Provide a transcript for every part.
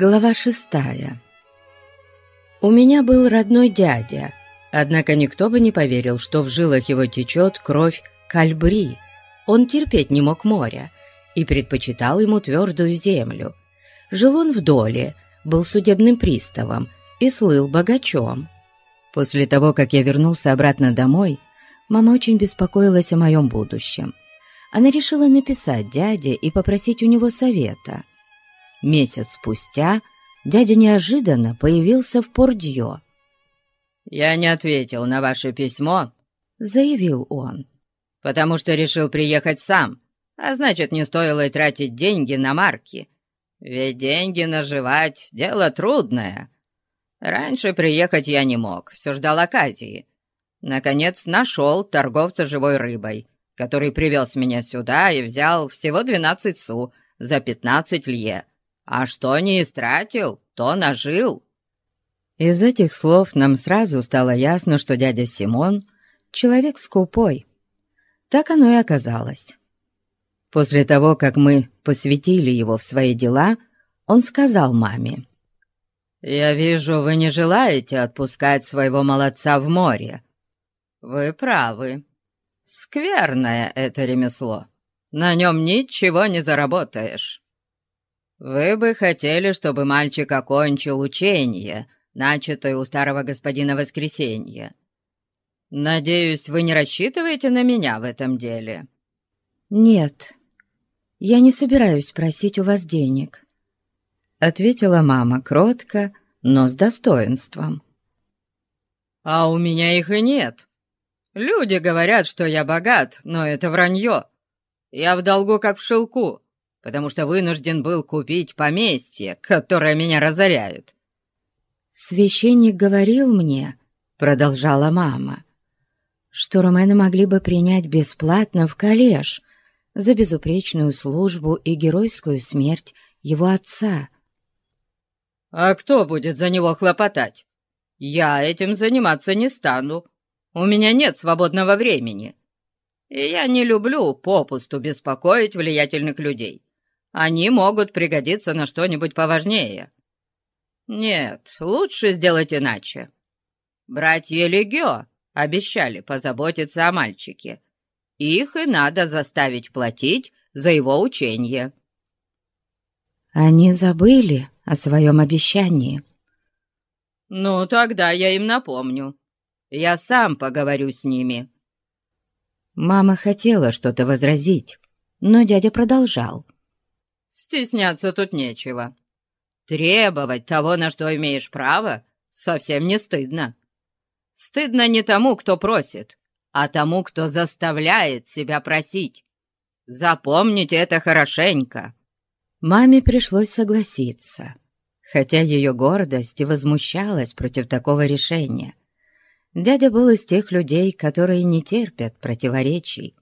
Глава шестая У меня был родной дядя, однако никто бы не поверил, что в жилах его течет кровь кальбри. Он терпеть не мог моря и предпочитал ему твердую землю. Жил он в доле, был судебным приставом и слыл богачом. После того, как я вернулся обратно домой, мама очень беспокоилась о моем будущем. Она решила написать дяде и попросить у него совета – Месяц спустя дядя неожиданно появился в Пордье. «Я не ответил на ваше письмо», — заявил он, «потому что решил приехать сам, а значит, не стоило и тратить деньги на марки. Ведь деньги наживать — дело трудное. Раньше приехать я не мог, все ждал оказии. Наконец нашел торговца живой рыбой, который привез меня сюда и взял всего двенадцать су за пятнадцать лье. А что не истратил, то нажил». Из этих слов нам сразу стало ясно, что дядя Симон — человек скупой. Так оно и оказалось. После того, как мы посвятили его в свои дела, он сказал маме. «Я вижу, вы не желаете отпускать своего молодца в море. Вы правы. Скверное это ремесло. На нем ничего не заработаешь. «Вы бы хотели, чтобы мальчик окончил учение, начатое у старого господина Воскресенья. Надеюсь, вы не рассчитываете на меня в этом деле?» «Нет, я не собираюсь просить у вас денег», — ответила мама кротко, но с достоинством. «А у меня их и нет. Люди говорят, что я богат, но это вранье. Я в долгу, как в шелку потому что вынужден был купить поместье, которое меня разоряет». «Священник говорил мне, — продолжала мама, — что Ромена могли бы принять бесплатно в коллеж за безупречную службу и геройскую смерть его отца». «А кто будет за него хлопотать? Я этим заниматься не стану. У меня нет свободного времени. И я не люблю попусту беспокоить влиятельных людей. Они могут пригодиться на что-нибудь поважнее. Нет, лучше сделать иначе. Братья Легио обещали позаботиться о мальчике. Их и надо заставить платить за его учение. Они забыли о своем обещании. Ну, тогда я им напомню. Я сам поговорю с ними. Мама хотела что-то возразить, но дядя продолжал. Стесняться тут нечего. Требовать того, на что имеешь право, совсем не стыдно. Стыдно не тому, кто просит, а тому, кто заставляет себя просить. Запомните это хорошенько. Маме пришлось согласиться, хотя ее гордость возмущалась против такого решения. Дядя был из тех людей, которые не терпят противоречий.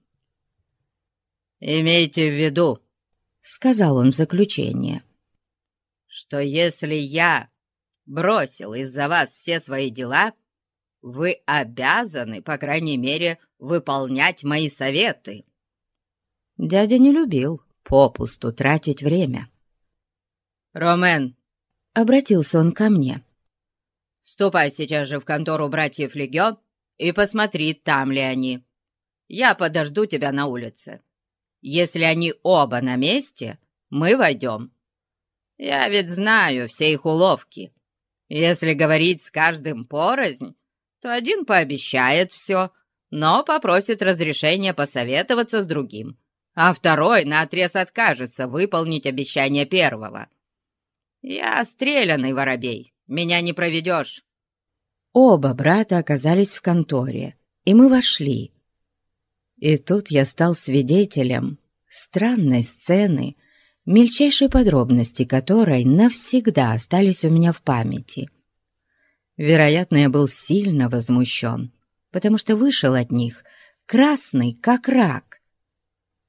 «Имейте в виду, сказал он в заключение, что если я бросил из-за вас все свои дела, вы обязаны, по крайней мере, выполнять мои советы. Дядя не любил попусту тратить время. «Ромен!» — обратился он ко мне. «Ступай сейчас же в контору братьев Легё и посмотри, там ли они. Я подожду тебя на улице. Если они оба на месте, мы войдем. Я ведь знаю все их уловки. Если говорить с каждым порознь, то один пообещает все, но попросит разрешения посоветоваться с другим, а второй наотрез откажется выполнить обещание первого. Я стрелянный воробей, меня не проведешь. Оба брата оказались в конторе, и мы вошли. И тут я стал свидетелем странной сцены, мельчайшие подробности которой навсегда остались у меня в памяти. Вероятно, я был сильно возмущен, потому что вышел от них красный, как рак.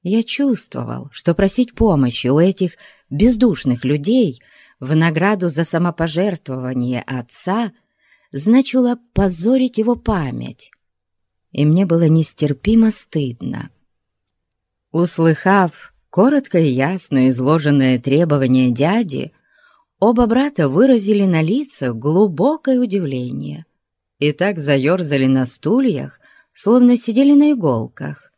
Я чувствовал, что просить помощи у этих бездушных людей в награду за самопожертвование отца значило позорить его память и мне было нестерпимо стыдно. Услыхав коротко и ясно изложенное требование дяди, оба брата выразили на лицах глубокое удивление и так заерзали на стульях, словно сидели на иголках.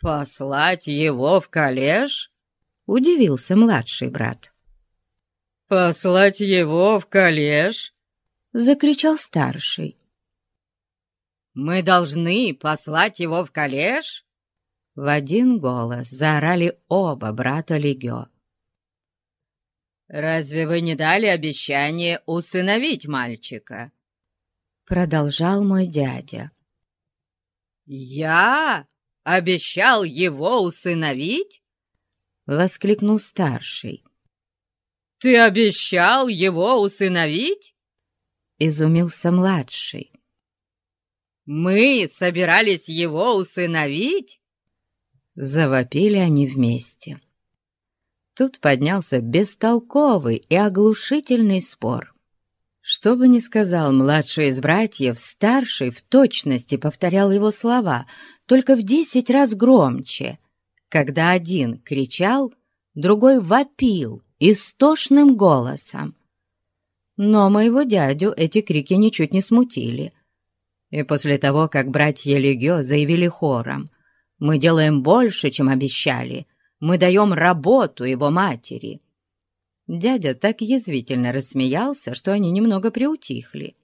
«Послать его в коллеж?» — удивился младший брат. «Послать его в коллеж?» — закричал старший. «Мы должны послать его в коллеж?» В один голос заорали оба брата Легё. «Разве вы не дали обещание усыновить мальчика?» Продолжал мой дядя. «Я обещал его усыновить?» Воскликнул старший. «Ты обещал его усыновить?» Изумился младший. «Мы собирались его усыновить?» Завопили они вместе. Тут поднялся бестолковый и оглушительный спор. Что бы ни сказал младший из братьев, старший в точности повторял его слова, только в десять раз громче. Когда один кричал, другой вопил истошным голосом. Но моего дядю эти крики ничуть не смутили. И после того, как братья Легио заявили хором, «Мы делаем больше, чем обещали», мы даем работу его матери». Дядя так язвительно рассмеялся, что они немного приутихли.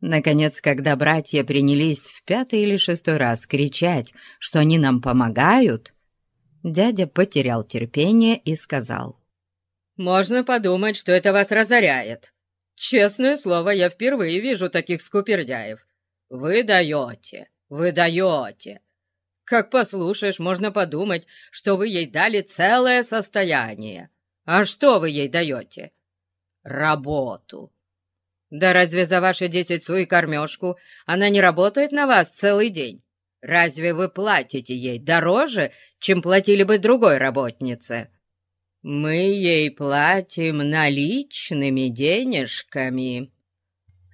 Наконец, когда братья принялись в пятый или шестой раз кричать, что они нам помогают, дядя потерял терпение и сказал. «Можно подумать, что это вас разоряет. Честное слово, я впервые вижу таких скупердяев. Вы даете, вы даете. Как послушаешь, можно подумать, что вы ей дали целое состояние. А что вы ей даете? Работу. Да разве за ваши десять и кормежку она не работает на вас целый день? Разве вы платите ей дороже, чем платили бы другой работнице? Мы ей платим наличными денежками.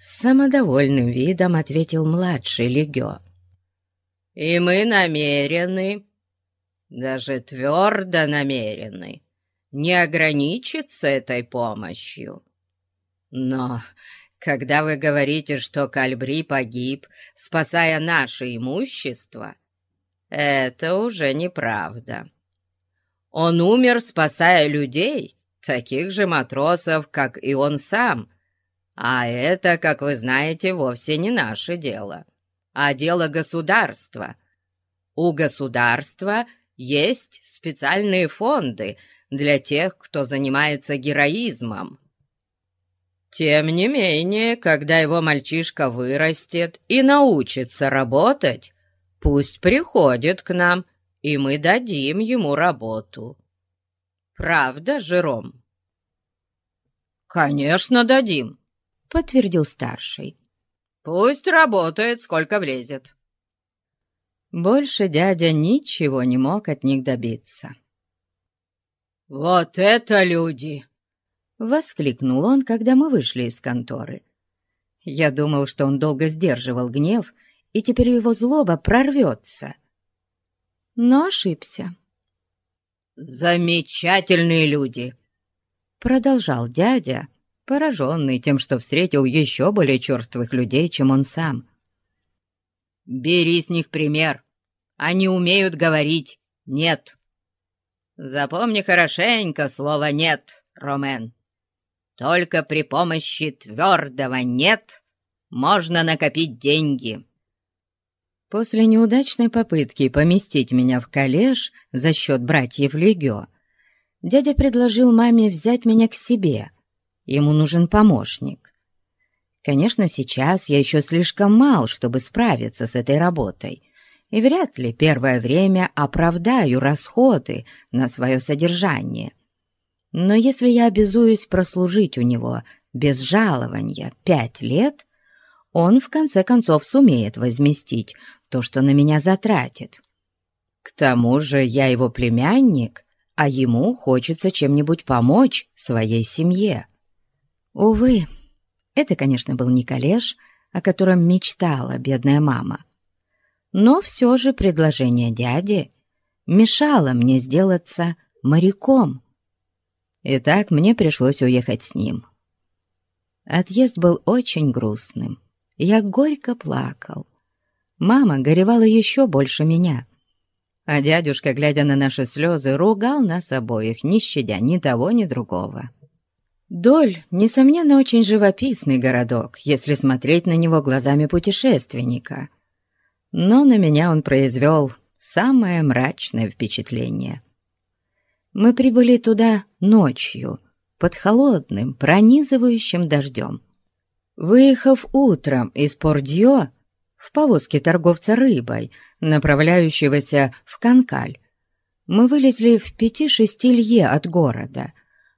С самодовольным видом ответил младший Легё. И мы намерены, даже твердо намерены, не ограничиться этой помощью. Но когда вы говорите, что Кальбри погиб, спасая наше имущество, это уже неправда. Он умер, спасая людей, таких же матросов, как и он сам, а это, как вы знаете, вовсе не наше дело а дело государства. У государства есть специальные фонды для тех, кто занимается героизмом. Тем не менее, когда его мальчишка вырастет и научится работать, пусть приходит к нам, и мы дадим ему работу. Правда, Жером? «Конечно, дадим», — подтвердил старший. Пусть работает, сколько влезет». Больше дядя ничего не мог от них добиться. «Вот это люди!» — воскликнул он, когда мы вышли из конторы. Я думал, что он долго сдерживал гнев, и теперь его злоба прорвется. Но ошибся. «Замечательные люди!» — продолжал дядя, пораженный тем, что встретил еще более черствых людей, чем он сам. «Бери с них пример. Они умеют говорить «нет». Запомни хорошенько слово «нет», Ромен. Только при помощи твердого «нет» можно накопить деньги». После неудачной попытки поместить меня в коллеж за счет братьев Легио, дядя предложил маме взять меня к себе — Ему нужен помощник. Конечно, сейчас я еще слишком мал, чтобы справиться с этой работой, и вряд ли первое время оправдаю расходы на свое содержание. Но если я обязуюсь прослужить у него без жалования пять лет, он в конце концов сумеет возместить то, что на меня затратит. К тому же я его племянник, а ему хочется чем-нибудь помочь своей семье. Увы, это, конечно, был не коллеж, о котором мечтала бедная мама. Но все же предложение дяди мешало мне сделаться моряком. И так мне пришлось уехать с ним. Отъезд был очень грустным. Я горько плакал. Мама горевала еще больше меня. А дядюшка, глядя на наши слезы, ругал нас обоих, не щадя ни того, ни другого. Доль, несомненно, очень живописный городок, если смотреть на него глазами путешественника. Но на меня он произвел самое мрачное впечатление. Мы прибыли туда ночью, под холодным, пронизывающим дождем. Выехав утром из Пордьё в повозке торговца рыбой, направляющегося в Канкаль, мы вылезли в пяти-шести лье от города,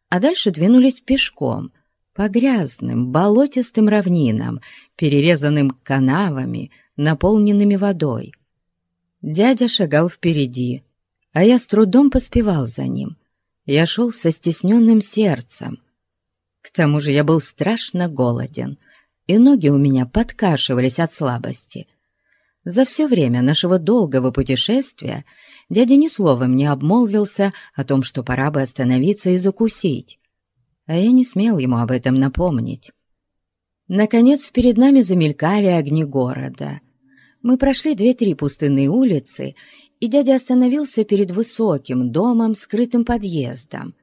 а дальше двинулись пешком по грязным, болотистым равнинам, перерезанным канавами, наполненными водой. Дядя шагал впереди, а я с трудом поспевал за ним. Я шел со стесненным сердцем. К тому же я был страшно голоден, и ноги у меня подкашивались от слабости. За все время нашего долгого путешествия дядя ни словом не обмолвился о том, что пора бы остановиться и закусить, а я не смел ему об этом напомнить. Наконец перед нами замелькали огни города. Мы прошли две-три пустынные улицы и дядя остановился перед высоким домом, скрытым подъездом.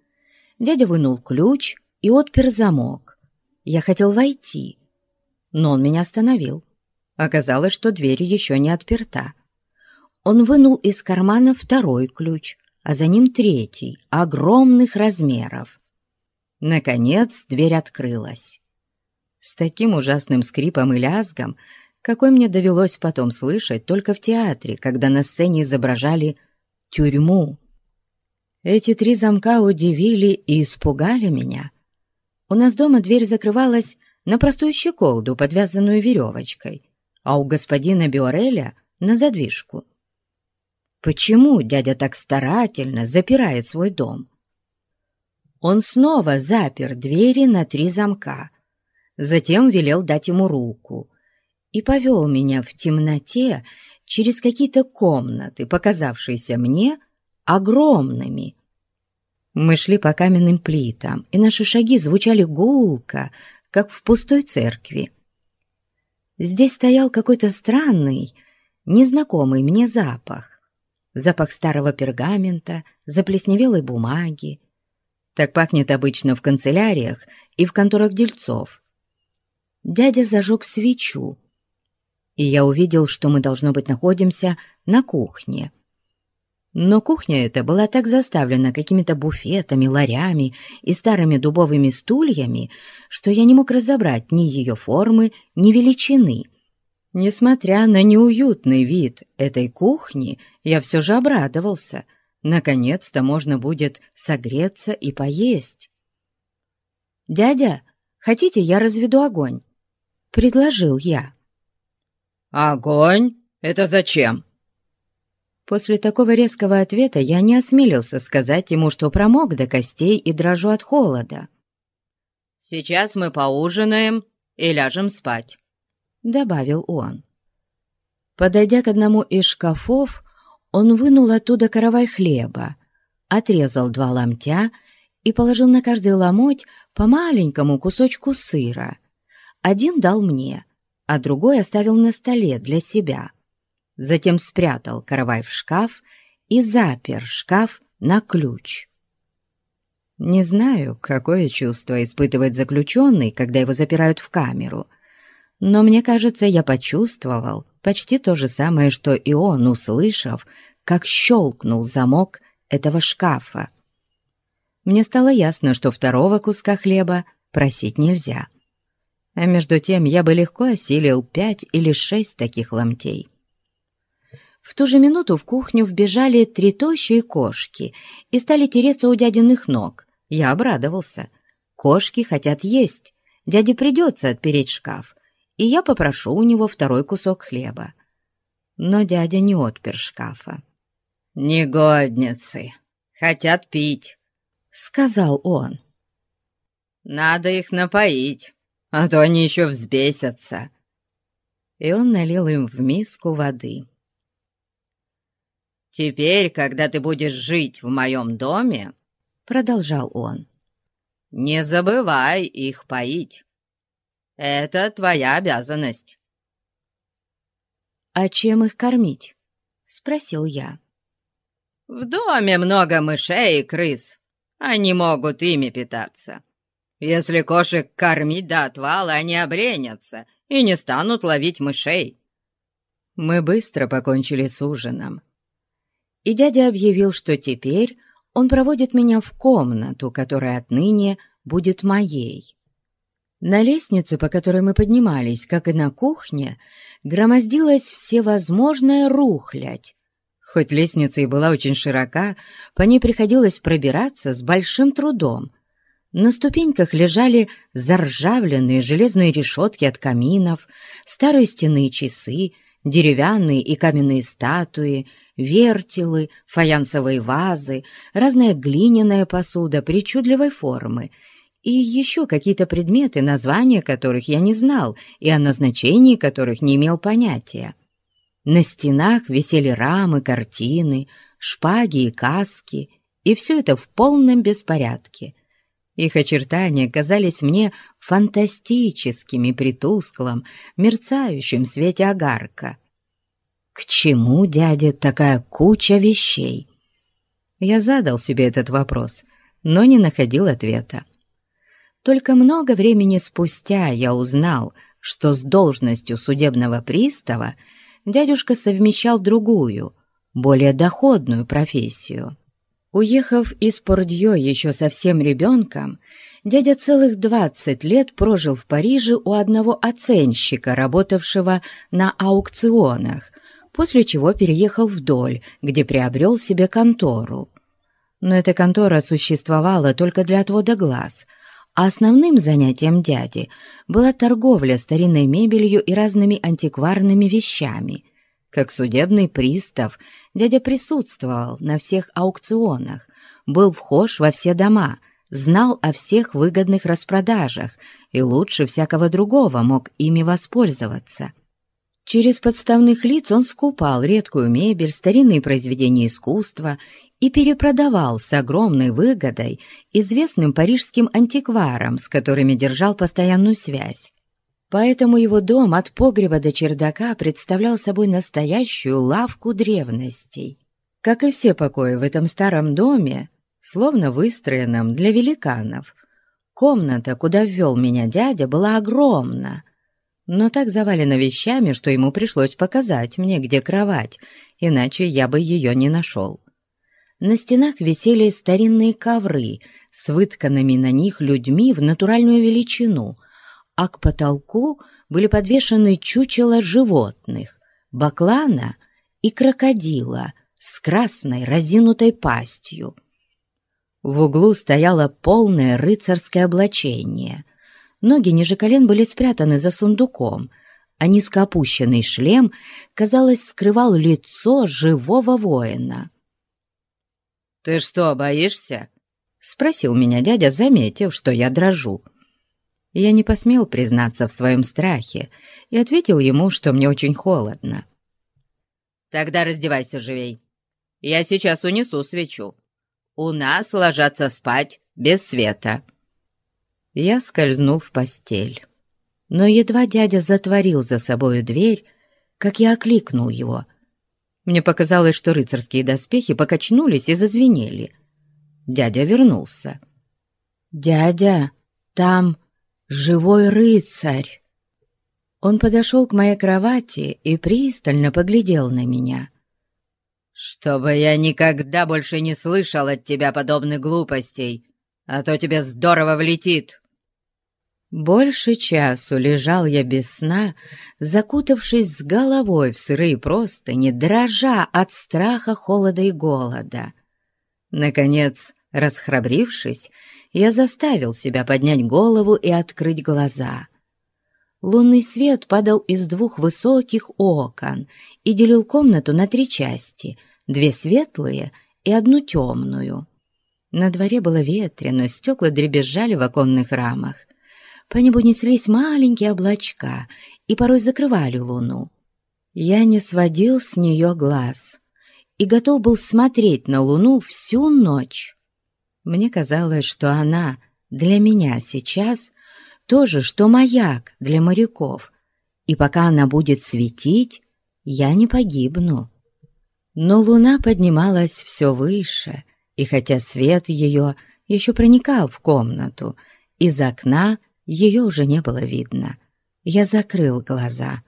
Дядя вынул ключ и отпер замок. Я хотел войти, но он меня остановил. Оказалось, что дверь еще не отперта. Он вынул из кармана второй ключ, а за ним третий, огромных размеров. Наконец дверь открылась. С таким ужасным скрипом и лязгом, какой мне довелось потом слышать только в театре, когда на сцене изображали тюрьму. Эти три замка удивили и испугали меня. У нас дома дверь закрывалась на простую щеколду, подвязанную веревочкой, а у господина Биореля — на задвижку. Почему дядя так старательно запирает свой дом? Он снова запер двери на три замка, затем велел дать ему руку — и повел меня в темноте через какие-то комнаты, показавшиеся мне огромными. Мы шли по каменным плитам, и наши шаги звучали гулко, как в пустой церкви. Здесь стоял какой-то странный, незнакомый мне запах. Запах старого пергамента, заплесневелой бумаги. Так пахнет обычно в канцеляриях и в конторах дельцов. Дядя зажег свечу, и я увидел, что мы, должно быть, находимся на кухне. Но кухня эта была так заставлена какими-то буфетами, ларями и старыми дубовыми стульями, что я не мог разобрать ни ее формы, ни величины. Несмотря на неуютный вид этой кухни, я все же обрадовался. Наконец-то можно будет согреться и поесть. «Дядя, хотите, я разведу огонь?» — предложил я. «Огонь? Это зачем?» После такого резкого ответа я не осмелился сказать ему, что промок до костей и дрожу от холода. «Сейчас мы поужинаем и ляжем спать», — добавил он. Подойдя к одному из шкафов, он вынул оттуда каравай хлеба, отрезал два ломтя и положил на каждый ломоть по маленькому кусочку сыра. Один дал мне — а другой оставил на столе для себя. Затем спрятал каравай в шкаф и запер шкаф на ключ. Не знаю, какое чувство испытывает заключенный, когда его запирают в камеру, но мне кажется, я почувствовал почти то же самое, что и он, услышав, как щелкнул замок этого шкафа. Мне стало ясно, что второго куска хлеба просить нельзя а между тем я бы легко осилил пять или шесть таких ломтей. В ту же минуту в кухню вбежали три тощие кошки и стали тереться у дядиных ног. Я обрадовался. Кошки хотят есть. Дяде придется отпереть шкаф, и я попрошу у него второй кусок хлеба. Но дядя не отпер шкафа. «Негодницы! Хотят пить!» — сказал он. «Надо их напоить, а то они еще взбесятся». И он налил им в миску воды. «Теперь, когда ты будешь жить в моем доме, — продолжал он, не забывай их поить. Это твоя обязанность». «А чем их кормить?» — спросил я. «В доме много мышей и крыс. Они могут ими питаться. Если кошек кормить до отвала, они обренятся и не станут ловить мышей». Мы быстро покончили с ужином. И дядя объявил, что теперь он проводит меня в комнату, которая отныне будет моей. На лестнице, по которой мы поднимались, как и на кухне, громоздилась всевозможная рухлядь. Хоть лестница и была очень широка, по ней приходилось пробираться с большим трудом. На ступеньках лежали заржавленные железные решетки от каминов, старые стенные часы, деревянные и каменные статуи, вертелы, фаянсовые вазы, разная глиняная посуда причудливой формы и еще какие-то предметы, названия которых я не знал и о назначении которых не имел понятия. На стенах висели рамы, картины, шпаги и каски, и все это в полном беспорядке. Их очертания казались мне фантастическими при тусклом, мерцающем свете огарка — к чему, дядя, такая куча вещей? Я задал себе этот вопрос, но не находил ответа. Только много времени спустя я узнал, что с должностью судебного пристава дядюшка совмещал другую, более доходную профессию. Уехав из Пордье еще совсем ребенком, дядя целых двадцать лет прожил в Париже у одного оценщика, работавшего на аукционах, после чего переехал вдоль, где приобрел себе контору. Но эта контора существовала только для отвода глаз, а основным занятием дяди была торговля старинной мебелью и разными антикварными вещами. Как судебный пристав, дядя присутствовал на всех аукционах, был вхож во все дома, знал о всех выгодных распродажах и лучше всякого другого мог ими воспользоваться. Через подставных лиц он скупал редкую мебель, старинные произведения искусства и перепродавал с огромной выгодой известным парижским антикварам, с которыми держал постоянную связь. Поэтому его дом от погреба до чердака представлял собой настоящую лавку древностей. Как и все покои в этом старом доме, словно выстроенном для великанов, комната, куда ввел меня дядя, была огромна — но так завалена вещами, что ему пришлось показать мне, где кровать, иначе я бы ее не нашел. На стенах висели старинные ковры с вытканными на них людьми в натуральную величину, а к потолку были подвешены чучела животных, баклана и крокодила с красной разинутой пастью. В углу стояло полное рыцарское облачение — Ноги ниже колен были спрятаны за сундуком, а низкоопущенный шлем, казалось, скрывал лицо живого воина. «Ты что, боишься?» — спросил меня дядя, заметив, что я дрожу. Я не посмел признаться в своем страхе и ответил ему, что мне очень холодно. «Тогда раздевайся живей. Я сейчас унесу свечу. У нас ложатся спать без света» я скользнул в постель. Но едва дядя затворил за собою дверь, как я окликнул его. Мне показалось, что рыцарские доспехи покачнулись и зазвенели. Дядя вернулся. «Дядя, там живой рыцарь!» Он подошел к моей кровати и пристально поглядел на меня. «Чтобы я никогда больше не слышал от тебя подобных глупостей, а то тебе здорово влетит!» Больше часу лежал я без сна, закутавшись с головой в сырые простыни, дрожа от страха, холода и голода. Наконец, расхрабрившись, я заставил себя поднять голову и открыть глаза. Лунный свет падал из двух высоких окон и делил комнату на три части, две светлые и одну темную. На дворе было ветрено, стекла дребезжали в оконных рамах. По небу неслись маленькие облачка и порой закрывали луну. Я не сводил с нее глаз и готов был смотреть на луну всю ночь. Мне казалось, что она для меня сейчас то же, что маяк для моряков, и пока она будет светить, я не погибну. Но луна поднималась все выше, и хотя свет ее еще проникал в комнату, из окна ее уже не было видно. Я закрыл глаза.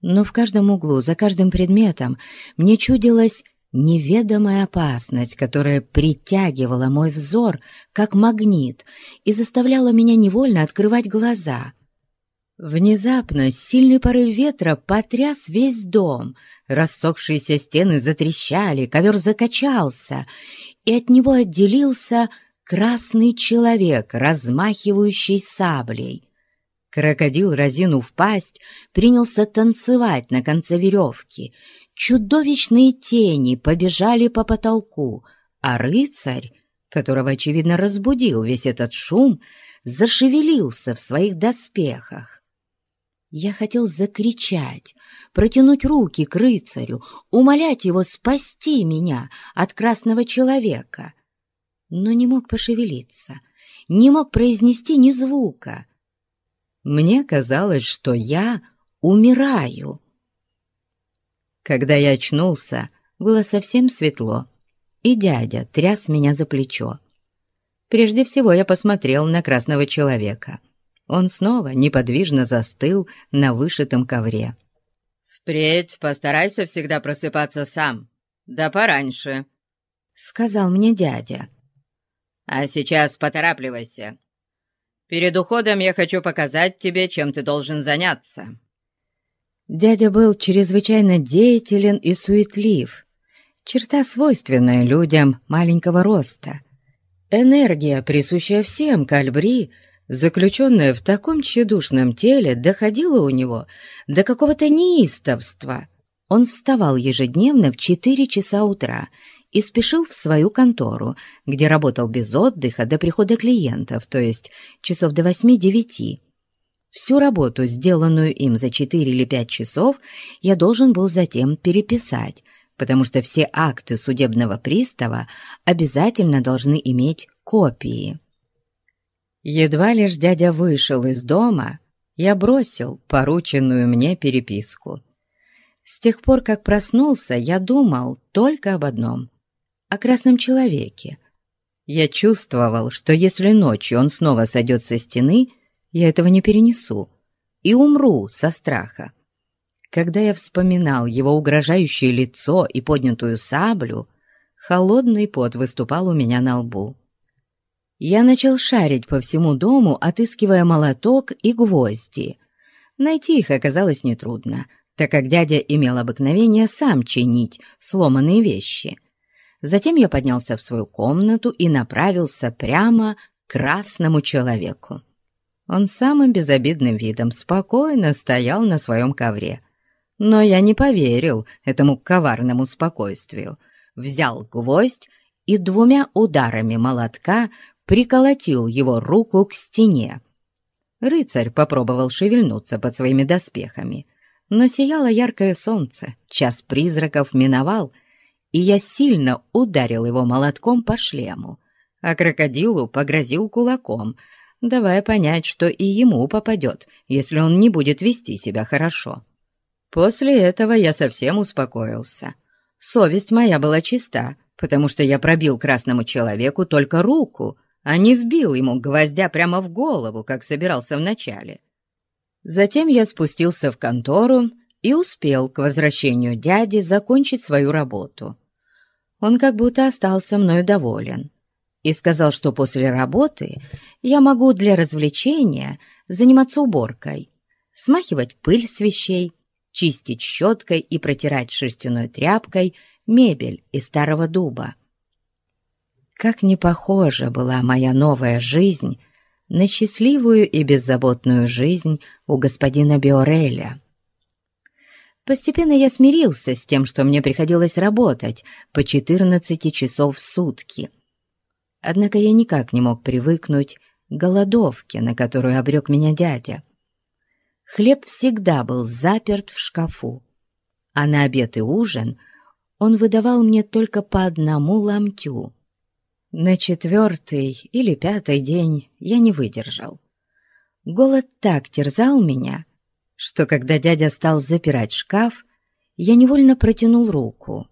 Но в каждом углу, за каждым предметом мне чудилась неведомая опасность, которая притягивала мой взор, как магнит, и заставляла меня невольно открывать глаза. Внезапно сильный порыв ветра потряс весь дом, рассохшиеся стены затрещали, ковер закачался, и от него отделился красный человек, размахивающий саблей. Крокодил, разинув пасть, принялся танцевать на конце веревки. Чудовищные тени побежали по потолку, а рыцарь, которого, очевидно, разбудил весь этот шум, зашевелился в своих доспехах. Я хотел закричать, протянуть руки к рыцарю, умолять его спасти меня от красного человека — но не мог пошевелиться, не мог произнести ни звука. Мне казалось, что я умираю. Когда я очнулся, было совсем светло, и дядя тряс меня за плечо. Прежде всего я посмотрел на красного человека. Он снова неподвижно застыл на вышитом ковре. «Впредь постарайся всегда просыпаться сам, да пораньше», — сказал мне дядя. А сейчас поторапливайся. Перед уходом я хочу показать тебе, чем ты должен заняться». Дядя был чрезвычайно деятелен и суетлив, черта, свойственная людям маленького роста. Энергия, присущая всем кальбри, заключенная в таком тщедушном теле, доходила у него до какого-то неистовства. Он вставал ежедневно в четыре часа утра и спешил в свою контору, где работал без отдыха до прихода клиентов, то есть часов до восьми-девяти. Всю работу, сделанную им за четыре или пять часов, я должен был затем переписать, потому что все акты судебного пристава обязательно должны иметь копии. Едва лишь дядя вышел из дома, я бросил порученную мне переписку. С тех пор, как проснулся, я думал только об одном о красном человеке. Я чувствовал, что если ночью он снова сойдет со стены, я этого не перенесу и умру со страха. Когда я вспоминал его угрожающее лицо и поднятую саблю, холодный пот выступал у меня на лбу. Я начал шарить по всему дому, отыскивая молоток и гвозди. Найти их оказалось нетрудно, так как дядя имел обыкновение сам чинить сломанные вещи. Затем я поднялся в свою комнату и направился прямо к красному человеку. Он самым безобидным видом спокойно стоял на своем ковре. Но я не поверил этому коварному спокойствию. Взял гвоздь и двумя ударами молотка приколотил его руку к стене. Рыцарь попробовал шевельнуться под своими доспехами, но сияло яркое солнце, час призраков миновал — и я сильно ударил его молотком по шлему, а крокодилу погрозил кулаком, давая понять, что и ему попадет, если он не будет вести себя хорошо. После этого я совсем успокоился. Совесть моя была чиста, потому что я пробил красному человеку только руку, а не вбил ему гвоздя прямо в голову, как собирался вначале. Затем я спустился в контору и успел к возвращению дяди закончить свою работу он как будто остался мною доволен и сказал, что после работы я могу для развлечения заниматься уборкой, смахивать пыль с вещей, чистить щеткой и протирать шерстяной тряпкой мебель из старого дуба. Как не похожа была моя новая жизнь на счастливую и беззаботную жизнь у господина Биореля. Постепенно я смирился с тем, что мне приходилось работать по 14 часов в сутки. Однако я никак не мог привыкнуть к голодовке, на которую обрек меня дядя. Хлеб всегда был заперт в шкафу, а на обед и ужин он выдавал мне только по одному ломтю. На четвертый или пятый день я не выдержал. Голод так терзал меня, что когда дядя стал запирать шкаф, я невольно протянул руку.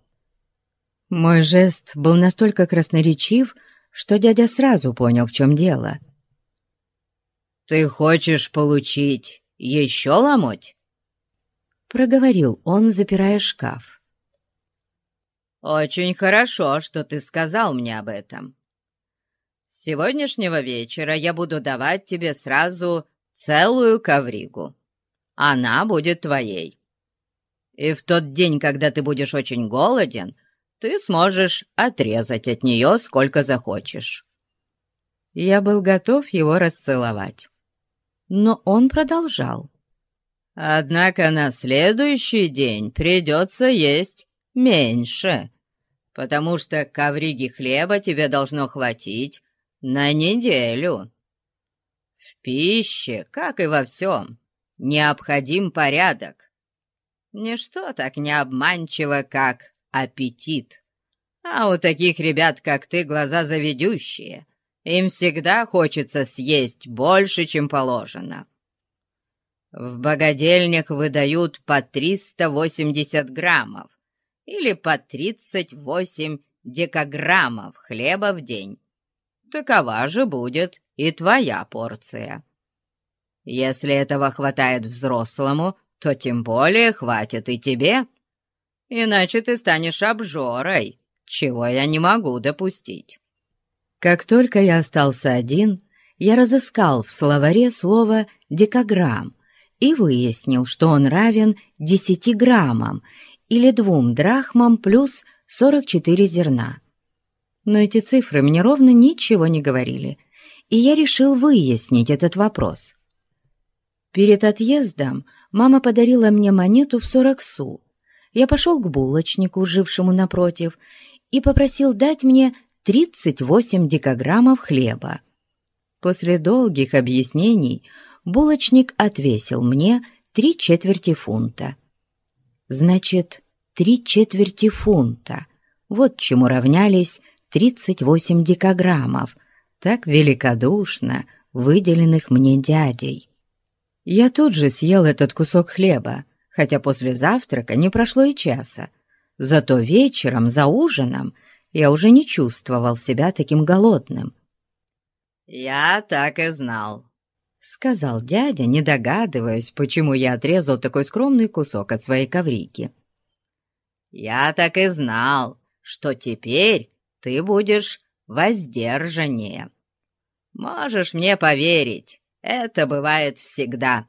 Мой жест был настолько красноречив, что дядя сразу понял, в чем дело. «Ты хочешь получить еще ломоть?» Проговорил он, запирая шкаф. «Очень хорошо, что ты сказал мне об этом. С сегодняшнего вечера я буду давать тебе сразу целую ковригу. Она будет твоей. И в тот день, когда ты будешь очень голоден, ты сможешь отрезать от нее сколько захочешь». Я был готов его расцеловать. Но он продолжал. «Однако на следующий день придется есть меньше, потому что ковриги хлеба тебе должно хватить на неделю. В пище, как и во всем, необходим порядок. Ничто так не обманчиво, как аппетит. А у таких ребят, как ты, глаза заведущие. Им всегда хочется съесть больше, чем положено. В богадельнях выдают по 380 граммов или по 38 декаграммов хлеба в день. Такова же будет и твоя порция. Если этого хватает взрослому, то тем более хватит и тебе иначе ты станешь обжорой, чего я не могу допустить». Как только я остался один, я разыскал в словаре слово «декаграмм» и выяснил, что он равен 10 граммам или двум драхмам плюс 44 зерна. Но эти цифры мне ровно ничего не говорили, и я решил выяснить этот вопрос. Перед отъездом мама подарила мне монету в 40 су, я пошел к булочнику, жившему напротив, и попросил дать мне 38 декаграммов хлеба. После долгих объяснений булочник отвесил мне три четверти фунта. Значит, три четверти фунта. Вот чему равнялись 38 декаграммов, так великодушно выделенных мне дядей. Я тут же съел этот кусок хлеба, хотя после завтрака не прошло и часа. Зато вечером, за ужином, я уже не чувствовал себя таким голодным. «Я так и знал», — сказал дядя, не догадываясь, почему я отрезал такой скромный кусок от своей коврики. «Я так и знал, что теперь ты будешь воздержаннее. Можешь мне поверить, это бывает всегда.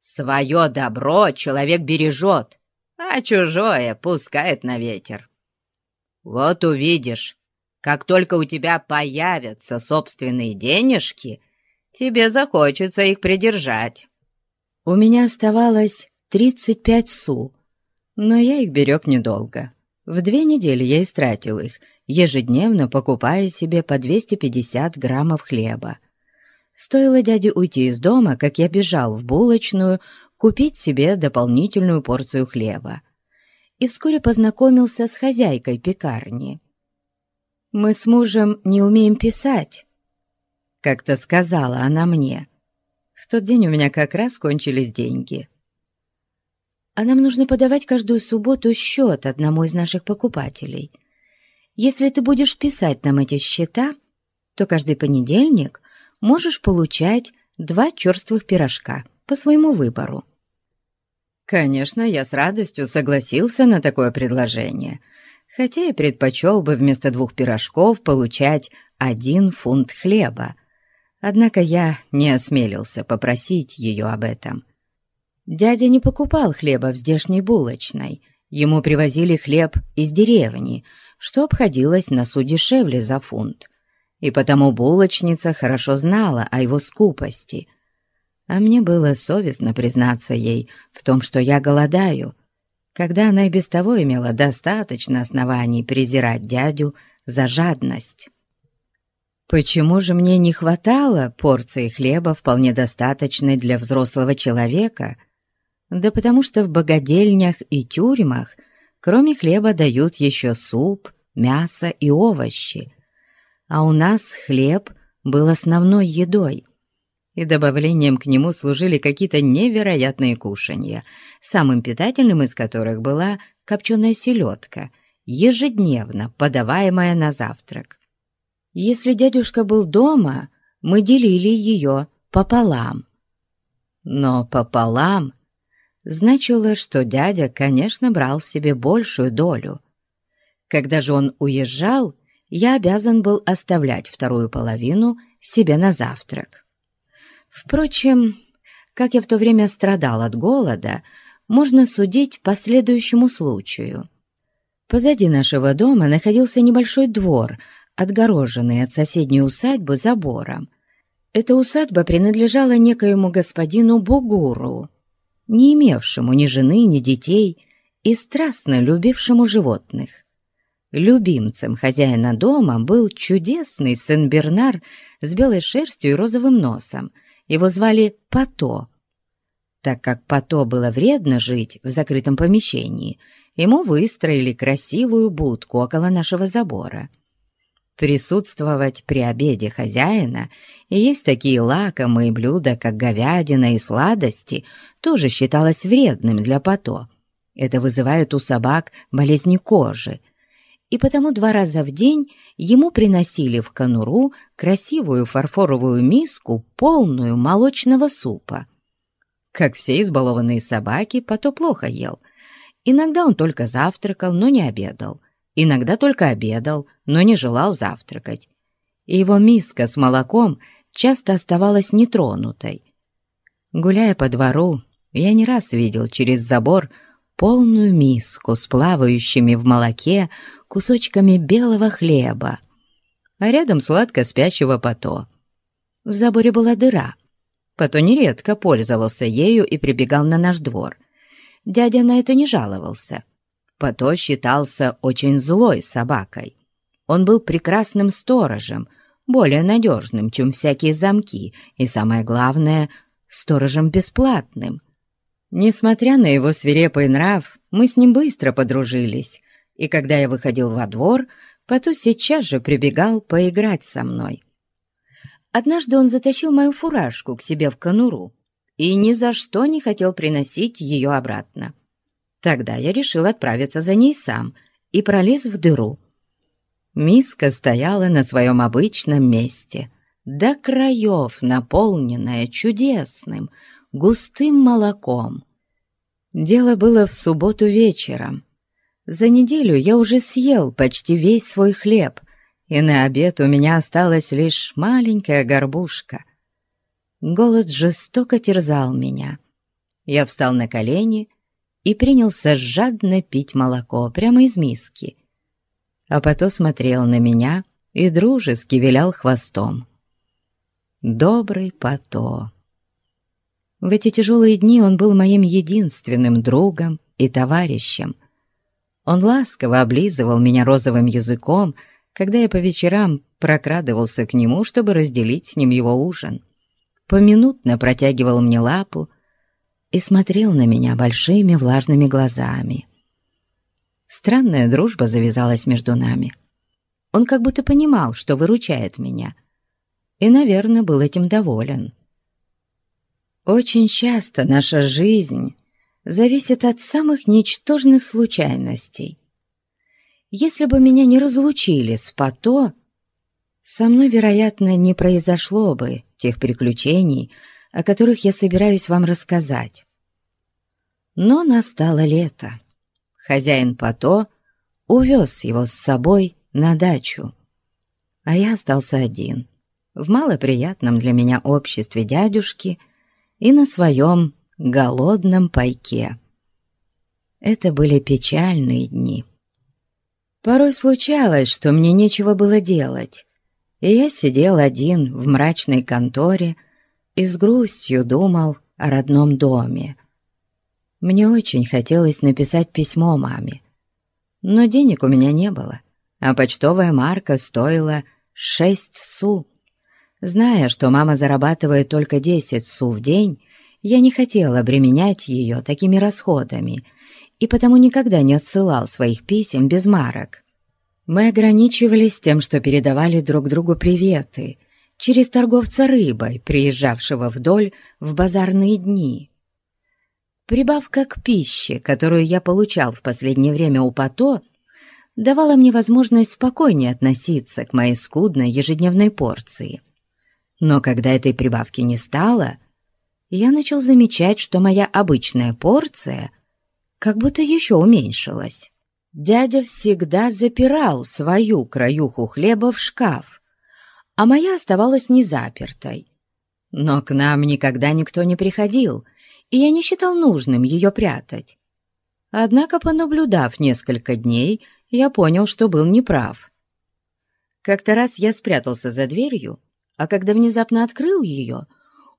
Свое добро человек бережет, а чужое пускает на ветер. Вот увидишь, как только у тебя появятся собственные денежки, тебе захочется их придержать. У меня оставалось 35 су, но я их берег недолго. В две недели я истратил их, ежедневно покупая себе по 250 граммов хлеба. Стоило дяде уйти из дома, как я бежал в булочную купить себе дополнительную порцию хлеба. И вскоре познакомился с хозяйкой пекарни. «Мы с мужем не умеем писать», — как-то сказала она мне. В тот день у меня как раз кончились деньги. А нам нужно подавать каждую субботу счет одному из наших покупателей. Если ты будешь писать нам эти счета, то каждый понедельник можешь получать два черствых пирожка по своему выбору. Конечно, я с радостью согласился на такое предложение, хотя и предпочел бы вместо двух пирожков получать один фунт хлеба. Однако я не осмелился попросить ее об этом. Дядя не покупал хлеба в здешней булочной, ему привозили хлеб из деревни, что обходилось на су дешевле за фунт — и потому булочница хорошо знала о его скупости. А мне было совестно признаться ей в том, что я голодаю, когда она и без того имела достаточно оснований презирать дядю за жадность. Почему же мне не хватало порции хлеба, вполне достаточной для взрослого человека? Да потому что в богадельнях и тюрьмах, кроме хлеба, дают еще суп, мясо и овощи — а у нас хлеб был основной едой, и добавлением к нему служили какие-то невероятные кушанья, самым питательным из которых была копченая селедка, ежедневно подаваемая на завтрак. Если дядюшка был дома, мы делили ее пополам. Но пополам значило, что дядя, конечно, брал себе большую долю. Когда же он уезжал, я обязан был оставлять вторую половину себе на завтрак. Впрочем, как я в то время страдал от голода, можно судить по следующему случаю. Позади нашего дома находился небольшой двор, отгороженный от соседней усадьбы забором. Эта усадьба принадлежала некоему господину Бугуру, не имевшему ни жены, ни детей и страстно любившему животных. Любимцем хозяина дома был чудесный Сен-Бернар с белой шерстью и розовым носом — его звали Пато. Так как Пато было вредно жить в закрытом помещении, ему выстроили красивую будку около нашего забора. Присутствовать при обеде хозяина и есть такие лакомые блюда, как говядина и сладости, тоже считалось вредным для Пато. Это вызывает у собак болезни кожи, и потому два раза в день ему приносили в конуру красивую фарфоровую миску, полную молочного супа. Как все избалованные собаки, Пато плохо ел. Иногда он только завтракал, но не обедал. Иногда только обедал, но не желал завтракать. И его миска с молоком часто оставалась нетронутой. Гуляя по двору, я не раз видел через забор полную миску с плавающими в молоке кусочками белого хлеба, а рядом сладко спящего Пато. В заборе была дыра. Пато нередко пользовался ею и прибегал на наш двор. Дядя на это не жаловался. Пато считался очень злой собакой. Он был прекрасным сторожем, более надежным, чем всякие замки, и, самое главное, сторожем бесплатным — Несмотря на его свирепый нрав, мы с ним быстро подружились, и когда я выходил во двор, Пату сейчас же прибегал поиграть со мной. Однажды он затащил мою фуражку к себе в конуру и ни за что не хотел приносить ее обратно. Тогда я решил отправиться за ней сам и пролез в дыру. Миска стояла на своем обычном месте, до краев наполненная чудесным, густым молоком. Дело было в субботу вечером. За неделю я уже съел почти весь свой хлеб, и на обед у меня осталась лишь маленькая горбушка. Голод жестоко терзал меня. Я встал на колени и принялся жадно пить молоко прямо из миски. А потом смотрел на меня и дружески вилял хвостом. Добрый Пато. В эти тяжелые дни он был моим единственным другом и товарищем. Он ласково облизывал меня розовым языком, когда я по вечерам прокрадывался к нему, чтобы разделить с ним его ужин. Поминутно протягивал мне лапу и смотрел на меня большими влажными глазами. Странная дружба завязалась между нами. Он как будто понимал, что выручает меня, и, наверное, был этим доволен. Очень часто наша жизнь зависит от самых ничтожных случайностей. Если бы меня не разлучили с Пато, со мной, вероятно, не произошло бы тех приключений, о которых я собираюсь вам рассказать. Но настало лето. Хозяин Пато увез его с собой на дачу, а я остался один в малоприятном для меня обществе дядюшки и на своем голодном пайке. Это были печальные дни. Порой случалось, что мне нечего было делать, и я сидел один в мрачной конторе и с грустью думал о родном доме. Мне очень хотелось написать письмо маме, но денег у меня не было, а почтовая марка стоила шесть су. Зная, что мама зарабатывает только 10 су в день, я не хотел обременять ее такими расходами и потому никогда не отсылал своих писем без марок. Мы ограничивались тем, что передавали друг другу приветы через торговца рыбой, приезжавшего вдоль в базарные дни. Прибавка к пище, которую я получал в последнее время у Пато, давала мне возможность спокойнее относиться к моей скудной ежедневной порции. Но когда этой прибавки не стало, я начал замечать, что моя обычная порция как будто еще уменьшилась. Дядя всегда запирал свою краюху хлеба в шкаф, а моя оставалась незапертой. Но к нам никогда никто не приходил, и я не считал нужным ее прятать. Однако, понаблюдав несколько дней, я понял, что был неправ. Как-то раз я спрятался за дверью, а когда внезапно открыл ее,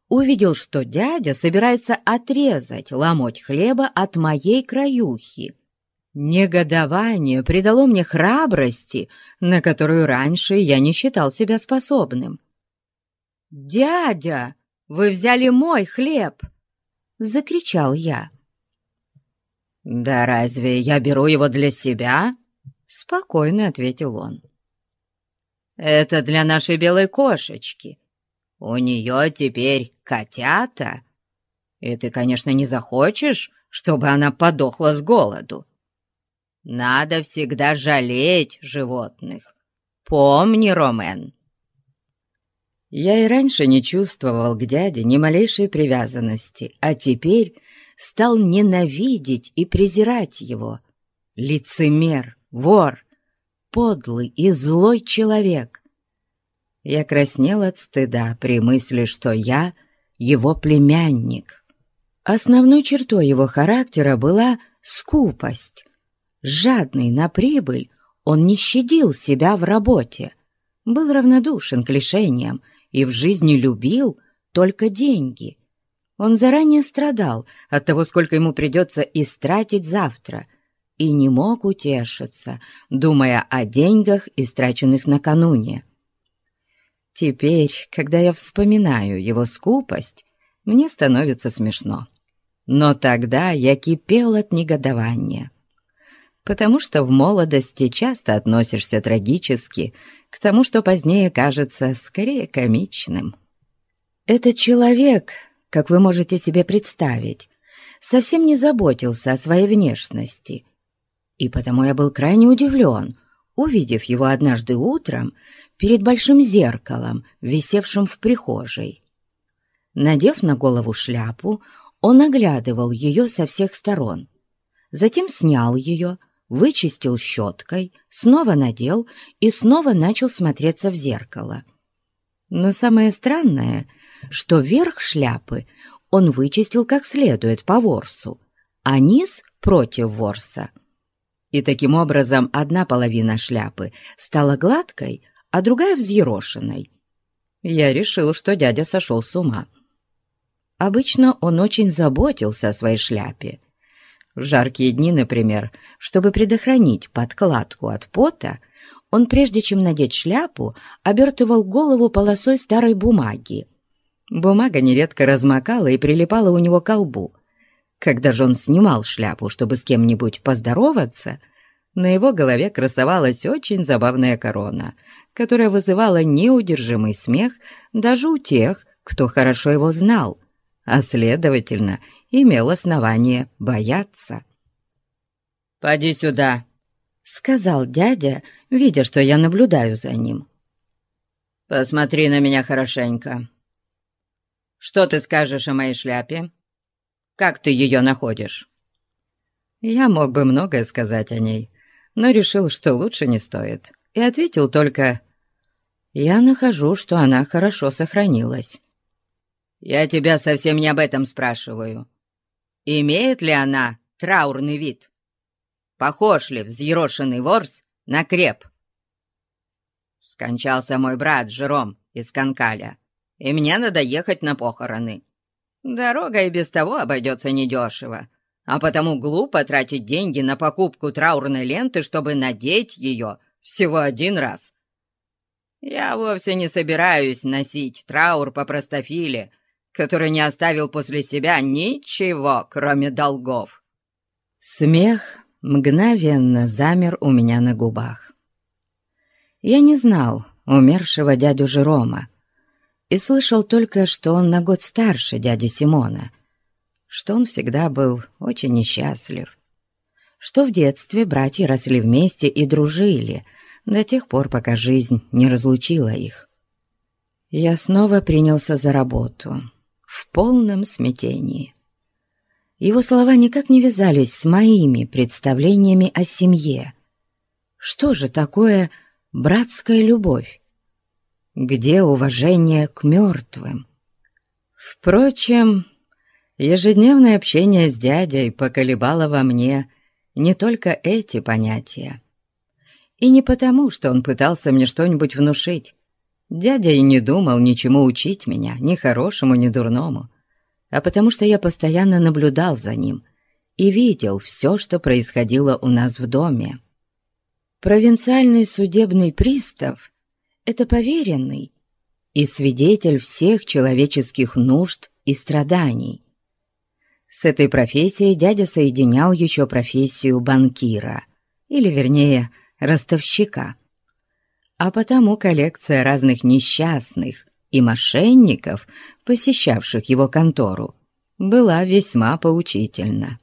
увидел, что дядя собирается отрезать ломоть хлеба от моей краюхи. Негодование придало мне храбрости, на которую раньше я не считал себя способным. «Дядя, вы взяли мой хлеб!» — закричал я. «Да разве я беру его для себя?» — спокойно ответил он. «Это для нашей белой кошечки. У нее теперь котята, и ты, конечно, не захочешь, чтобы она подохла с голоду. Надо всегда жалеть животных. Помни, Ромен. Я и раньше не чувствовал к дяде ни малейшей привязанности, а теперь стал ненавидеть и презирать его. Лицемер, вор, подлый и злой человек. Я краснел от стыда при мысли, что я его племянник. Основной чертой его характера была скупость, Жадный на прибыль, он не щадил себя в работе, был равнодушен к лишениям и в жизни любил только деньги. Он заранее страдал от того, сколько ему придется истратить завтра, и не мог утешиться, думая о деньгах, истраченных накануне. Теперь, когда я вспоминаю его скупость, мне становится смешно. Но тогда я кипел от негодования потому что в молодости часто относишься трагически к тому, что позднее кажется скорее комичным. Этот человек, как вы можете себе представить, совсем не заботился о своей внешности, и потому я был крайне удивлен, увидев его однажды утром перед большим зеркалом, висевшим в прихожей. Надев на голову шляпу, он оглядывал ее со всех сторон, затем снял ее, вычистил щеткой, снова надел и снова начал смотреться в зеркало. Но самое странное, что верх шляпы он вычистил как следует по ворсу, а низ против ворса. И таким образом одна половина шляпы стала гладкой, а другая взъерошенной. Я решил, что дядя сошел с ума. Обычно он очень заботился о своей шляпе, в жаркие дни, например, чтобы предохранить подкладку от пота, он, прежде чем надеть шляпу, обертывал голову полосой старой бумаги. Бумага нередко размокала и прилипала у него к колбу. Когда же он снимал шляпу, чтобы с кем-нибудь поздороваться, на его голове красовалась очень забавная корона, которая вызывала неудержимый смех даже у тех, кто хорошо его знал, а, следовательно, имел основание бояться. «Поди сюда», — сказал дядя, видя, что я наблюдаю за ним. «Посмотри на меня хорошенько. Что ты скажешь о моей шляпе? Как ты ее находишь?» Я мог бы многое сказать о ней, но решил, что лучше не стоит, и ответил только «Я нахожу, что она хорошо сохранилась». «Я тебя совсем не об этом спрашиваю. Имеет ли она траурный вид? Похож ли взъерошенный ворс на креп? Скончался мой брат Жером из Канкаля, и мне надо ехать на похороны. Дорога и без того обойдется недешево, а потому глупо тратить деньги на покупку траурной ленты, чтобы надеть ее всего один раз. Я вовсе не собираюсь носить траур по простофиле, который не оставил после себя ничего, кроме долгов. Смех мгновенно замер у меня на губах. Я не знал умершего дядю Жерома и слышал только, что он на год старше дяди Симона, что он всегда был очень несчастлив, что в детстве братья росли вместе и дружили до тех пор, пока жизнь не разлучила их. Я снова принялся за работу в полном смятении. Его слова никак не вязались с моими представлениями о семье. Что же такое братская любовь? Где уважение к мертвым? Впрочем, ежедневное общение с дядей поколебало во мне не только эти понятия. И не потому, что он пытался мне что-нибудь внушить. Дядя и не думал ничему учить меня, ни хорошему, ни дурному а потому что я постоянно наблюдал за ним и видел все, что происходило у нас в доме. Провинциальный судебный пристав — это поверенный и свидетель всех человеческих нужд и страданий. С этой профессией дядя соединял еще профессию банкира, или, вернее, ростовщика. А потому коллекция разных несчастных, и мошенников, посещавших его контору, была весьма поучительна.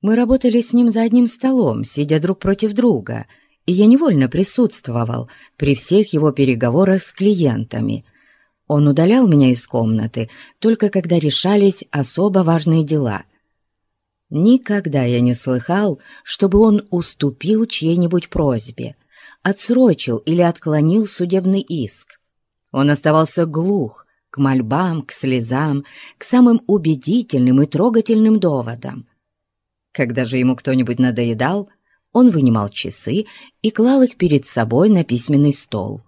Мы работали с ним за одним столом, сидя друг против друга, и я невольно присутствовал при всех его переговорах с клиентами. Он удалял меня из комнаты, только когда решались особо важные дела. Никогда я не слыхал, чтобы он уступил чьей-нибудь просьбе, отсрочил или отклонил судебный иск. Он оставался глух к мольбам, к слезам, к самым убедительным и трогательным доводам. Когда же ему кто-нибудь надоедал, он вынимал часы и клал их перед собой на письменный стол.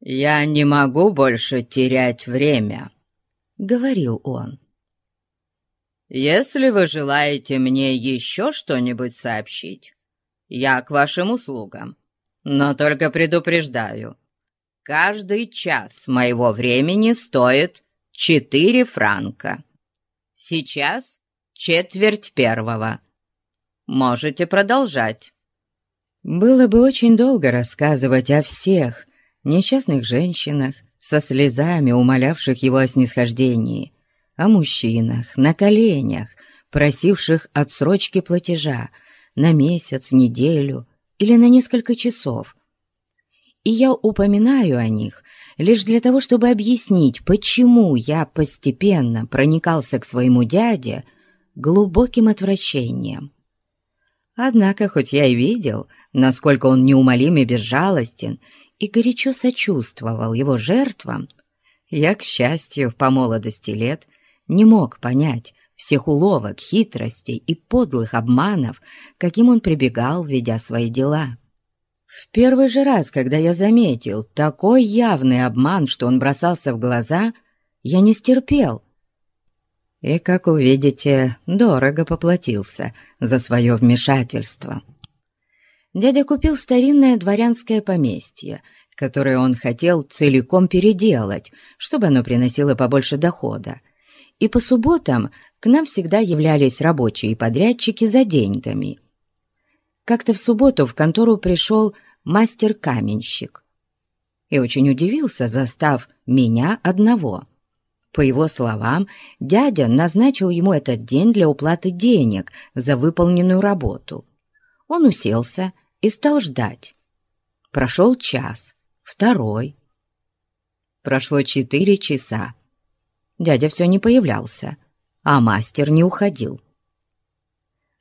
«Я не могу больше терять время», — говорил он. «Если вы желаете мне еще что-нибудь сообщить, я к вашим услугам, но только предупреждаю, Каждый час моего времени стоит четыре франка. Сейчас четверть первого. Можете продолжать. Было бы очень долго рассказывать о всех несчастных женщинах, со слезами умолявших его о снисхождении, о мужчинах на коленях, просивших отсрочки платежа на месяц, неделю или на несколько часов, и я упоминаю о них лишь для того, чтобы объяснить, почему я постепенно проникался к своему дяде глубоким отвращением. Однако, хоть я и видел, насколько он неумолим и безжалостен, и горячо сочувствовал его жертвам, я, к счастью, по молодости лет не мог понять всех уловок, хитростей и подлых обманов, каким он прибегал, ведя свои дела. В первый же раз, когда я заметил такой явный обман, что он бросался в глаза, я не стерпел. И, как увидите, дорого поплатился за свое вмешательство. Дядя купил старинное дворянское поместье, которое он хотел целиком переделать, чтобы оно приносило побольше дохода. И по субботам к нам всегда являлись рабочие и подрядчики за деньгами — как-то в субботу в контору пришел мастер-каменщик и очень удивился, застав меня одного. По его словам, дядя назначил ему этот день для уплаты денег за выполненную работу. Он уселся и стал ждать. Прошел час, второй. Прошло четыре часа. Дядя все не появлялся, а мастер не уходил.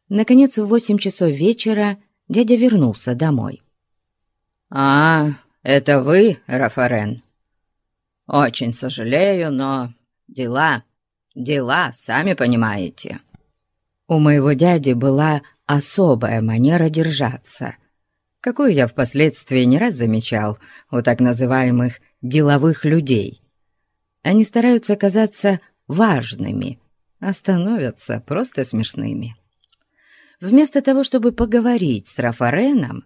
Наконец, в восемь часов вечера дядя вернулся домой. «А, это вы, Рафарен? Очень сожалею, но дела, дела, сами понимаете». У моего дяди была особая манера держаться, какую я впоследствии не раз замечал у так называемых «деловых людей». Они стараются казаться важными, а становятся просто смешными. Вместо того, чтобы поговорить с Рафареном,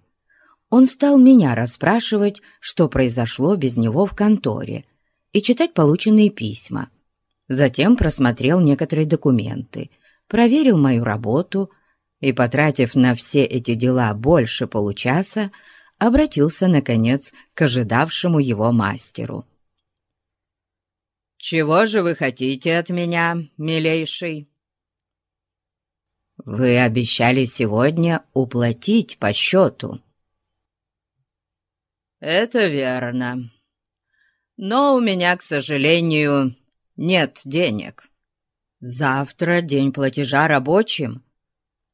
он стал меня расспрашивать, что произошло без него в конторе, и читать полученные письма. Затем просмотрел некоторые документы, проверил мою работу и, потратив на все эти дела больше получаса, обратился, наконец, к ожидавшему его мастеру. «Чего же вы хотите от меня, милейший?» «Вы обещали сегодня уплатить по счету». «Это верно. Но у меня, к сожалению, нет денег. Завтра день платежа рабочим.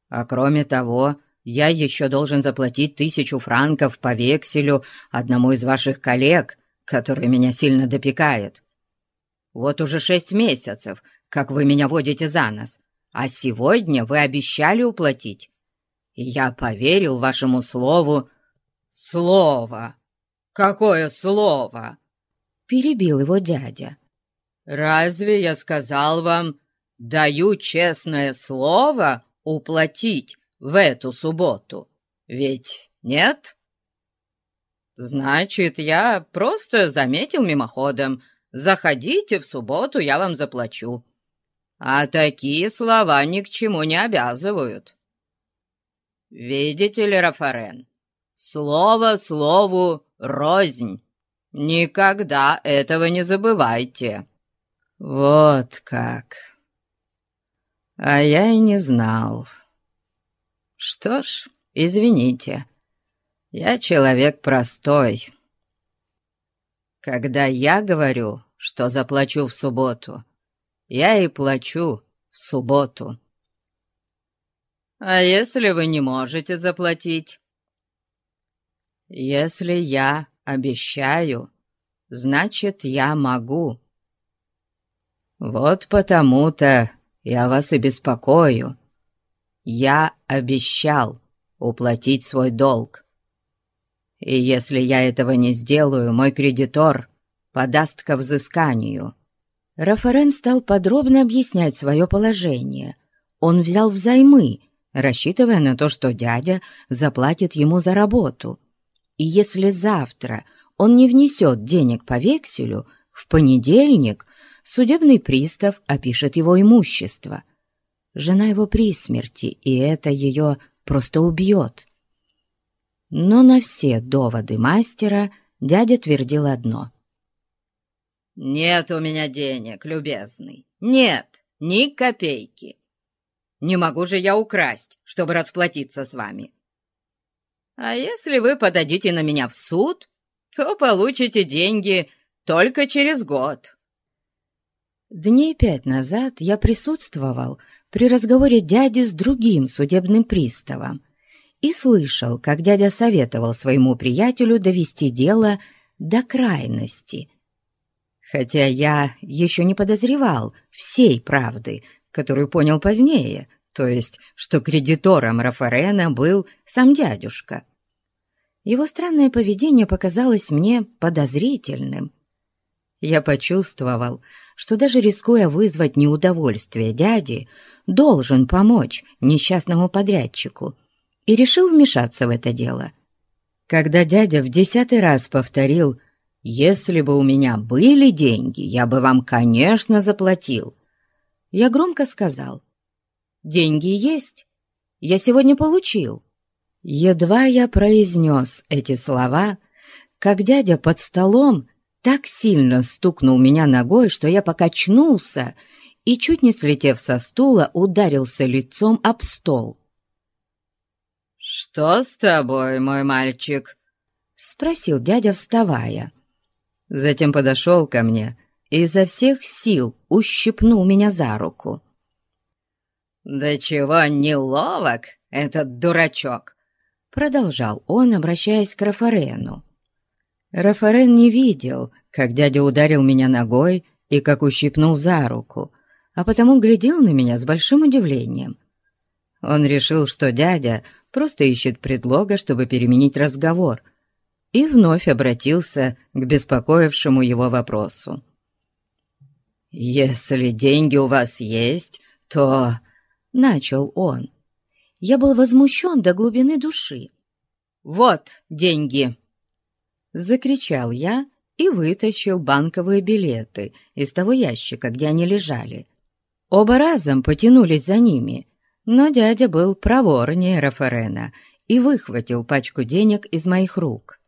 А кроме того, я еще должен заплатить тысячу франков по векселю одному из ваших коллег, который меня сильно допекает. Вот уже шесть месяцев, как вы меня водите за нос, а сегодня вы обещали уплатить. Я поверил вашему слову. Слово! Какое слово?» Перебил его дядя. «Разве я сказал вам, даю честное слово уплатить в эту субботу? Ведь нет?» «Значит, я просто заметил мимоходом. Заходите в субботу, я вам заплачу. А такие слова ни к чему не обязывают. Видите ли, Рафарен, слово слову рознь. Никогда этого не забывайте. Вот как. А я и не знал. Что ж, извините, я человек простой. Когда я говорю, что заплачу в субботу, я и плачу в субботу. А если вы не можете заплатить? Если я обещаю, значит, я могу. Вот потому-то я вас и беспокою. Я обещал уплатить свой долг. И если я этого не сделаю, мой кредитор подаст ко взысканию. Рафарен стал подробно объяснять свое положение. Он взял взаймы, рассчитывая на то, что дядя заплатит ему за работу. И если завтра он не внесет денег по векселю, в понедельник судебный пристав опишет его имущество. Жена его при смерти, и это ее просто убьет. Но на все доводы мастера дядя твердил одно. «Нет у меня денег, любезный, нет, ни копейки. Не могу же я украсть, чтобы расплатиться с вами. А если вы подадите на меня в суд, то получите деньги только через год». Дней пять назад я присутствовал при разговоре дяди с другим судебным приставом и слышал, как дядя советовал своему приятелю довести дело до крайности. Хотя я еще не подозревал всей правды, которую понял позднее, то есть, что кредитором Рафарена был сам дядюшка. Его странное поведение показалось мне подозрительным. Я почувствовал, что даже рискуя вызвать неудовольствие дяди, должен помочь несчастному подрядчику, и решил вмешаться в это дело. Когда дядя в десятый раз повторил «Если бы у меня были деньги, я бы вам, конечно, заплатил», я громко сказал «Деньги есть, я сегодня получил». Едва я произнес эти слова, как дядя под столом так сильно стукнул меня ногой, что я покачнулся и, чуть не слетев со стула, ударился лицом об стол. «Что с тобой, мой мальчик?» — спросил дядя, вставая. Затем подошел ко мне и изо всех сил ущипнул меня за руку. «Да чего неловок этот дурачок!» — продолжал он, обращаясь к Рафарену. Рафарен не видел, как дядя ударил меня ногой и как ущипнул за руку, а потому глядел на меня с большим удивлением. Он решил, что дядя просто ищет предлога, чтобы переменить разговор, и вновь обратился к беспокоившему его вопросу. «Если деньги у вас есть, то...» — начал он. Я был возмущен до глубины души. «Вот деньги!» Закричал я и вытащил банковые билеты из того ящика, где они лежали. Оба разом потянулись за ними, но дядя был проворнее Рафарена и выхватил пачку денег из моих рук.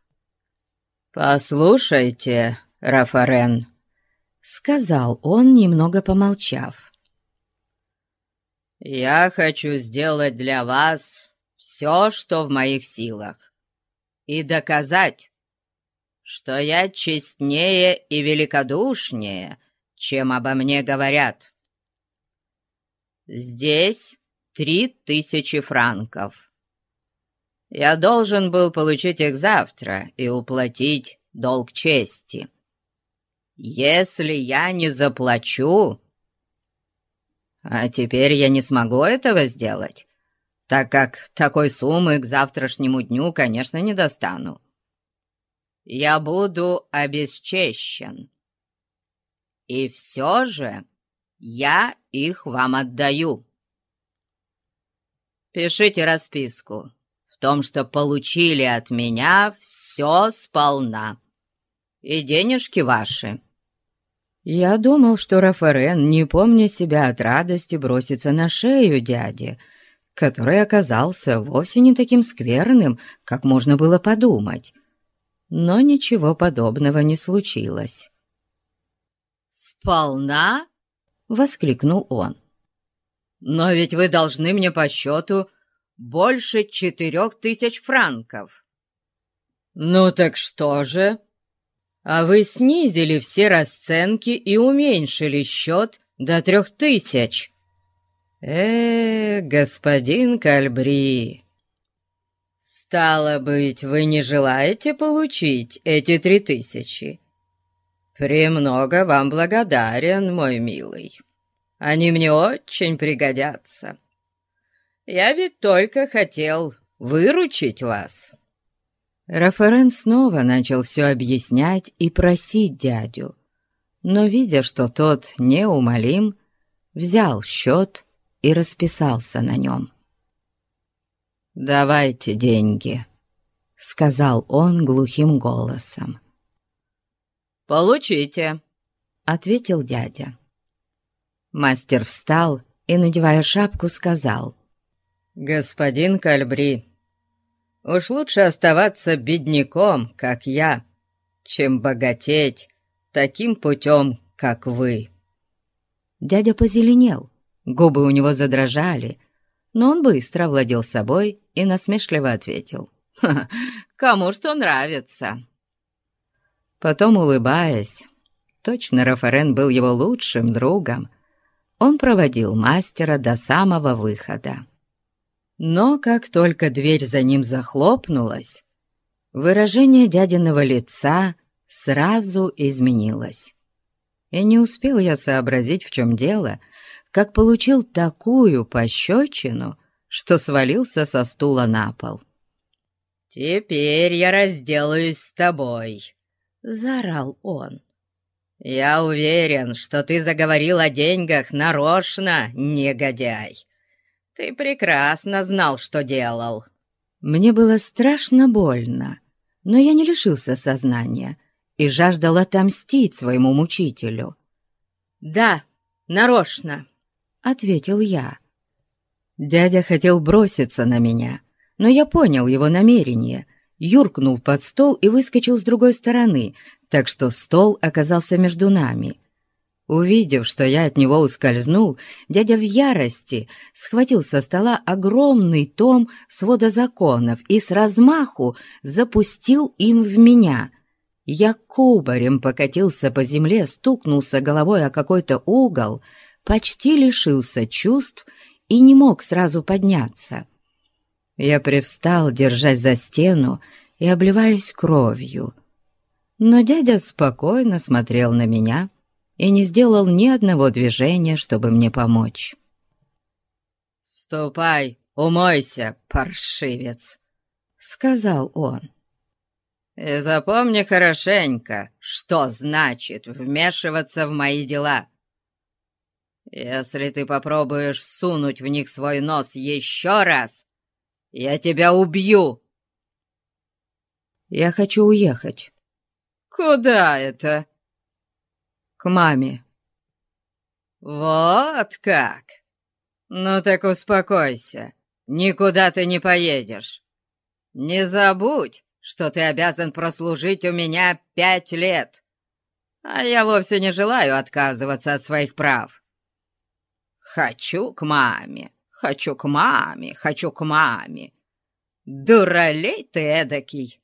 «Послушайте, Рафарен», — сказал он, немного помолчав. «Я хочу сделать для вас все, что в моих силах, и доказать, что я честнее и великодушнее, чем обо мне говорят. Здесь три тысячи франков. Я должен был получить их завтра и уплатить долг чести. Если я не заплачу... А теперь я не смогу этого сделать, так как такой суммы к завтрашнему дню, конечно, не достану. Я буду обесчещен. И все же я их вам отдаю. Пишите расписку том, что получили от меня все сполна. И денежки ваши». Я думал, что Рафарен, не помня себя от радости, бросится на шею дяди, который оказался вовсе не таким скверным, как можно было подумать. Но ничего подобного не случилось. «Сполна?» — воскликнул он. «Но ведь вы должны мне по счету больше четырех тысяч франков. «Ну так что же? А вы снизили все расценки и уменьшили счет до трех тысяч». «Э, господин Кальбри, стало быть, вы не желаете получить эти три тысячи? Премного вам благодарен, мой милый. Они мне очень пригодятся». Я ведь только хотел выручить вас». Рафарен снова начал все объяснять и просить дядю, но, видя, что тот неумолим, взял счет и расписался на нем. «Давайте деньги», — сказал он глухим голосом. «Получите», — ответил дядя. Мастер встал и, надевая шапку, сказал — «Господин Кальбри, уж лучше оставаться бедняком, как я, чем богатеть таким путем, как вы». Дядя позеленел, губы у него задрожали, но он быстро владел собой и насмешливо ответил. «Ха кому что нравится». Потом, улыбаясь, точно Рафарен был его лучшим другом, он проводил мастера до самого выхода. Но как только дверь за ним захлопнулась, выражение дядиного лица сразу изменилось. И не успел я сообразить, в чем дело, как получил такую пощечину, что свалился со стула на пол. «Теперь я разделаюсь с тобой», — заорал он. «Я уверен, что ты заговорил о деньгах нарочно, негодяй. Ты прекрасно знал, что делал». Мне было страшно больно, но я не лишился сознания и жаждал отомстить своему мучителю. «Да, нарочно», — ответил я. Дядя хотел броситься на меня, но я понял его намерение, юркнул под стол и выскочил с другой стороны, так что стол оказался между нами. Увидев, что я от него ускользнул, дядя в ярости схватил со стола огромный том свода законов и с размаху запустил им в меня. Я кубарем покатился по земле, стукнулся головой о какой-то угол, почти лишился чувств и не мог сразу подняться. Я привстал, держась за стену и обливаясь кровью. Но дядя спокойно смотрел на меня — и не сделал ни одного движения, чтобы мне помочь. «Ступай, умойся, паршивец!» — сказал он. «И запомни хорошенько, что значит вмешиваться в мои дела. Если ты попробуешь сунуть в них свой нос еще раз, я тебя убью!» «Я хочу уехать». «Куда это?» к маме». «Вот как! Ну так успокойся, никуда ты не поедешь. не забудь, что ты обязан прослужить у меня пять лет, а я вовсе не желаю отказываться от своих прав. Хочу к маме, хочу к маме, хочу к маме. Дуралей ты эдакий!»